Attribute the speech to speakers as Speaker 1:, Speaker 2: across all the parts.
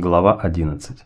Speaker 1: Глава 11.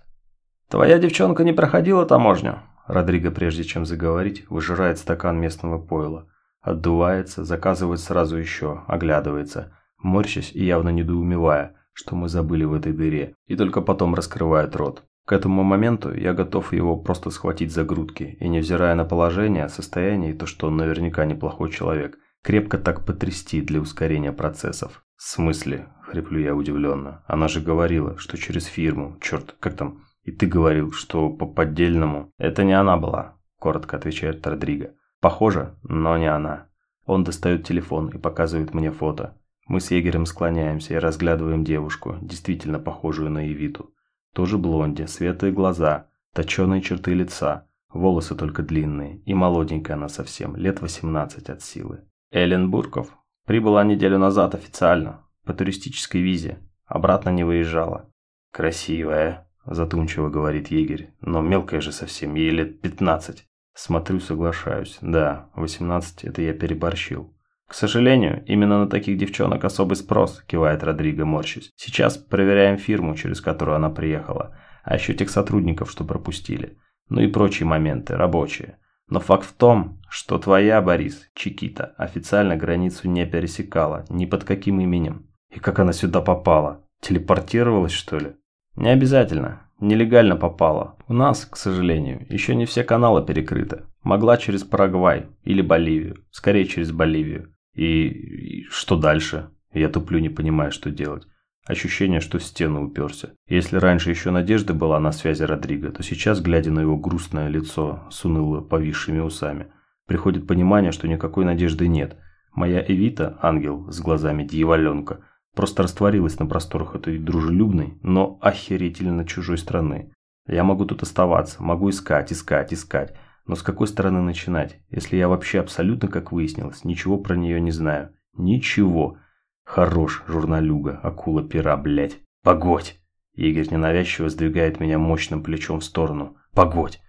Speaker 1: «Твоя девчонка не проходила таможню?» Родриго, прежде чем заговорить, выжирает стакан местного пойла. Отдувается, заказывает сразу еще, оглядывается, морщась и явно недоумевая, что мы забыли в этой дыре, и только потом раскрывает рот. К этому моменту я готов его просто схватить за грудки, и невзирая на положение, состояние и то, что он наверняка неплохой человек, крепко так потрясти для ускорения процессов. «В смысле?» – хриплю я удивленно. «Она же говорила, что через фирму. Черт, как там? И ты говорил, что по поддельному...» «Это не она была», – коротко отвечает Родриго. «Похоже, но не она». Он достает телефон и показывает мне фото. Мы с егерем склоняемся и разглядываем девушку, действительно похожую на Евиту. Тоже блонди, светлые глаза, точеные черты лица, волосы только длинные, и молоденькая она совсем, лет 18 от силы. Эллен Бурков, Прибыла неделю назад официально, по туристической визе. Обратно не выезжала. Красивая, задумчиво говорит егерь, но мелкая же совсем, ей лет 15. Смотрю, соглашаюсь. Да, 18 это я переборщил. К сожалению, именно на таких девчонок особый спрос, кивает Родриго, морщись. Сейчас проверяем фирму, через которую она приехала, а еще тех сотрудников, что пропустили. Ну и прочие моменты, рабочие. Но факт в том, что твоя, Борис, Чикита, официально границу не пересекала, ни под каким именем. И как она сюда попала? Телепортировалась, что ли? Не обязательно. Нелегально попала. У нас, к сожалению, еще не все каналы перекрыты. Могла через Парагвай или Боливию. Скорее через Боливию. И, и что дальше? Я туплю, не понимая, что делать. Ощущение, что в стену уперся. Если раньше еще надежда была на связи Родриго, то сейчас, глядя на его грустное лицо с уныло повисшими усами, приходит понимание, что никакой надежды нет. Моя Эвита, ангел с глазами дьяволенка, просто растворилась на просторах этой дружелюбной, но охерительно чужой страны. Я могу тут оставаться, могу искать, искать, искать, но с какой стороны начинать, если я вообще абсолютно, как выяснилось, ничего про нее не знаю. Ничего. Хорош, журналюга, акула пера, блядь. Погодь. Игорь ненавязчиво сдвигает меня мощным плечом в сторону. Погодь.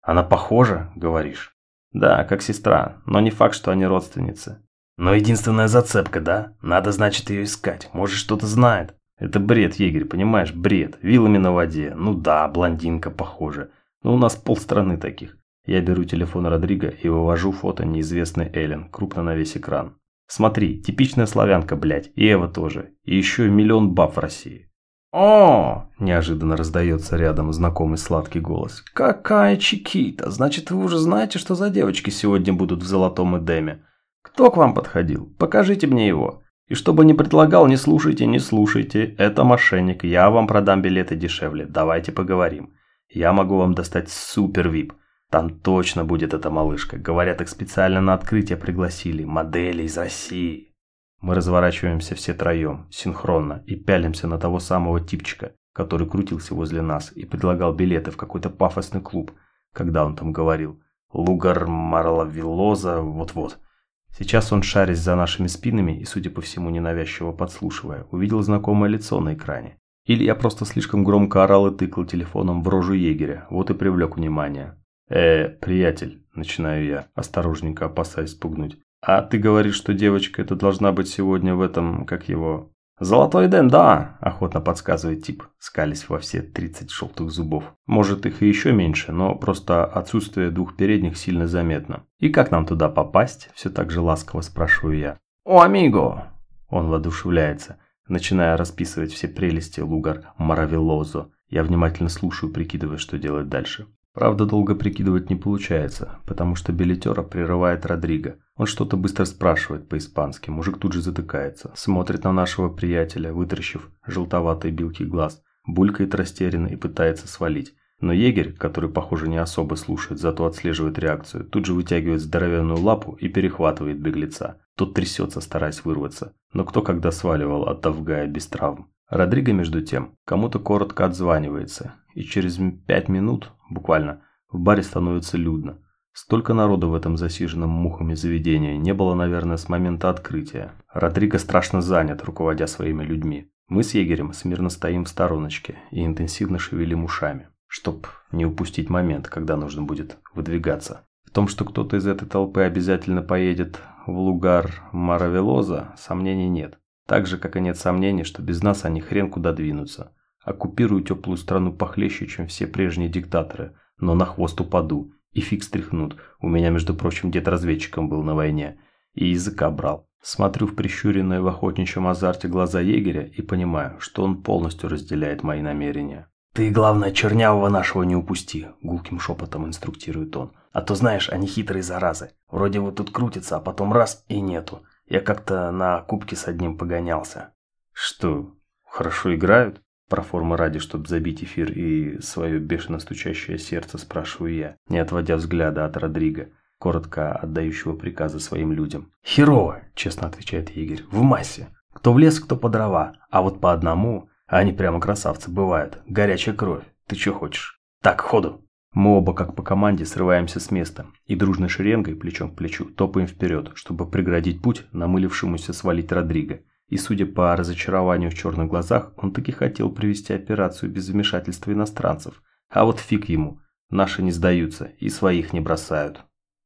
Speaker 1: Она похожа, говоришь? Да, как сестра, но не факт, что они родственницы. Но единственная зацепка, да? Надо, значит, ее искать. Может, что-то знает. Это бред, Егерь, понимаешь, бред. Вилами на воде. Ну да, блондинка похожа. Но у нас полстраны таких. Я беру телефон Родриго и вывожу фото неизвестной Эллен, крупно на весь экран. Смотри, типичная славянка, блядь, и Эва тоже. И еще миллион баб в России. «О!» – неожиданно раздается рядом знакомый сладкий голос. «Какая чикита! Значит, вы уже знаете, что за девочки сегодня будут в золотом Эдеме? Кто к вам подходил? Покажите мне его. И чтобы не предлагал, не слушайте, не слушайте. Это мошенник, я вам продам билеты дешевле. Давайте поговорим. Я могу вам достать супер-вип. Там точно будет эта малышка. Говорят, их специально на открытие пригласили. Модели из России. Мы разворачиваемся все троем, синхронно, и пялимся на того самого типчика, который крутился возле нас и предлагал билеты в какой-то пафосный клуб, когда он там говорил «Лугар Марлавилоза, вот-вот». Сейчас он, шарясь за нашими спинами и, судя по всему, ненавязчиво подслушивая, увидел знакомое лицо на экране. Или я просто слишком громко орал и тыкал телефоном в рожу егеря, вот и привлек внимание. «Э, приятель», – начинаю я, осторожненько опасаясь спугнуть. «А ты говоришь, что девочка эта должна быть сегодня в этом, как его...» «Золотой Дэн, да!» – охотно подсказывает тип, скались во все 30 желтых зубов. Может, их и еще меньше, но просто отсутствие двух передних сильно заметно. «И как нам туда попасть?» – все так же ласково спрашиваю я. «О, амиго!» – он воодушевляется, начиная расписывать все прелести Лугар Маравелозо. Я внимательно слушаю, прикидывая, что делать дальше. Правда, долго прикидывать не получается, потому что билетера прерывает Родриго. Он что-то быстро спрашивает по-испански, мужик тут же затыкается, смотрит на нашего приятеля, вытаращив желтоватые белки глаз, булькает растерянно и пытается свалить. Но егерь, который, похоже, не особо слушает, зато отслеживает реакцию, тут же вытягивает здоровенную лапу и перехватывает беглеца. Тот трясется, стараясь вырваться. Но кто когда сваливал, Гая без травм? Родриго, между тем, кому-то коротко отзванивается, и через пять минут, буквально, в баре становится людно. Столько народу в этом засиженном мухами заведении не было, наверное, с момента открытия. Родриго страшно занят, руководя своими людьми. Мы с егерем смирно стоим в стороночке и интенсивно шевелим ушами, чтоб не упустить момент, когда нужно будет выдвигаться. В том, что кто-то из этой толпы обязательно поедет в Лугар Маравелоза, сомнений нет. Так же, как и нет сомнений, что без нас они хрен куда двинутся. Оккупирую теплую страну похлеще, чем все прежние диктаторы, но на хвост упаду. И фиг стряхнут. У меня, между прочим, дед разведчиком был на войне. И языка брал. Смотрю в прищуренные в охотничьем азарте глаза егеря и понимаю, что он полностью разделяет мои намерения. «Ты, главное, чернявого нашего не упусти», – гулким шепотом инструктирует он. «А то, знаешь, они хитрые заразы. Вроде вот тут крутится, а потом раз – и нету. Я как-то на кубке с одним погонялся». «Что, хорошо играют?» Про формы ради, чтобы забить эфир и свое бешено стучащее сердце, спрашиваю я, не отводя взгляда от Родриго, коротко отдающего приказы своим людям. «Херово», – честно отвечает Игорь, – «в массе. Кто в лес, кто по дрова. А вот по одному, они прямо красавцы бывают. Горячая кровь. Ты что хочешь? Так, ходу!» Мы оба, как по команде, срываемся с места и дружной шеренгой, плечом к плечу, топаем вперед, чтобы преградить путь намылившемуся свалить Родриго. И судя по разочарованию в черных глазах, он таки хотел провести операцию без вмешательства иностранцев. А вот фиг ему. Наши не сдаются и своих не бросают.